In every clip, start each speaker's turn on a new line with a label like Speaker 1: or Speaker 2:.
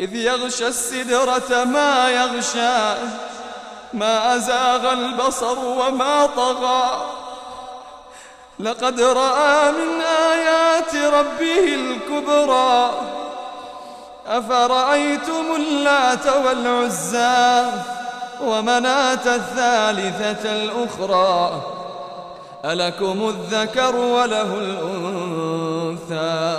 Speaker 1: إذ يغشى السدرة ما يغشى ما أزاغ البصر وما طغى. لقد رأى من آيات ربه الكبرى أفرأيتم اللات والعزى ومناة الثالثة الأخرى؟ ألكم الذكر وله الأنثى.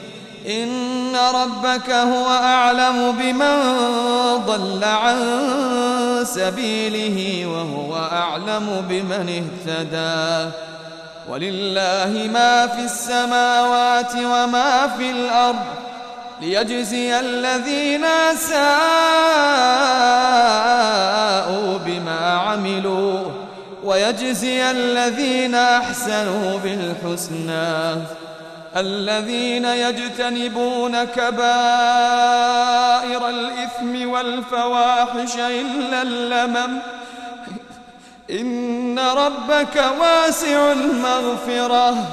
Speaker 1: إن ربك هو أعلم بمن ضل عن سبيله وهو أعلم بمن اهتدى. ولله ما في السماوات وما في الأرض ليجزي الذين ساءوا بما عملوا ويجزي الذين أحسنوا بالحسنى. الذين يجتنبون كبائر الإثم والفواحش إلا اللمم. إن ربك واسع المغفرة.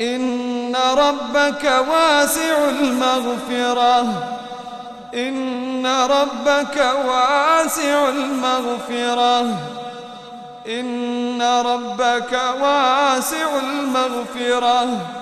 Speaker 1: إن ربك واسع المغفرة. إن ربك واسع المغفرة. إن ربك واسع المغفرة.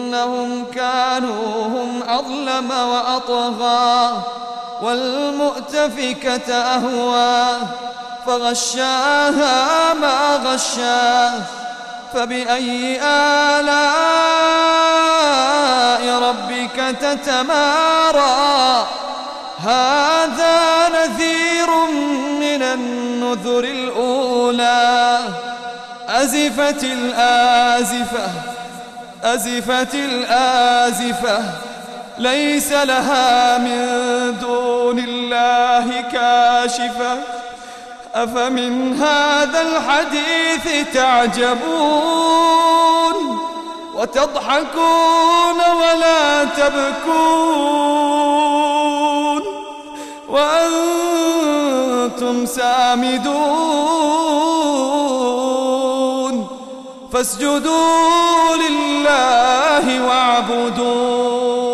Speaker 1: إنهم كانوا هم أظلم وأطغى والمؤتفكة أهوى فغشاها ما غشاه فبأي آلاء ربك تتمارى؟ هذا نذير من النذر الأولى أزفت الآزفة. أزفت الآزفة ليس لها من دون الله كاشفة. أفمن هذا الحديث تعجبون؟ وتضحكون ولا تبكون؟ وأنتم سامدون؟ فاسجدوا لله واعبدون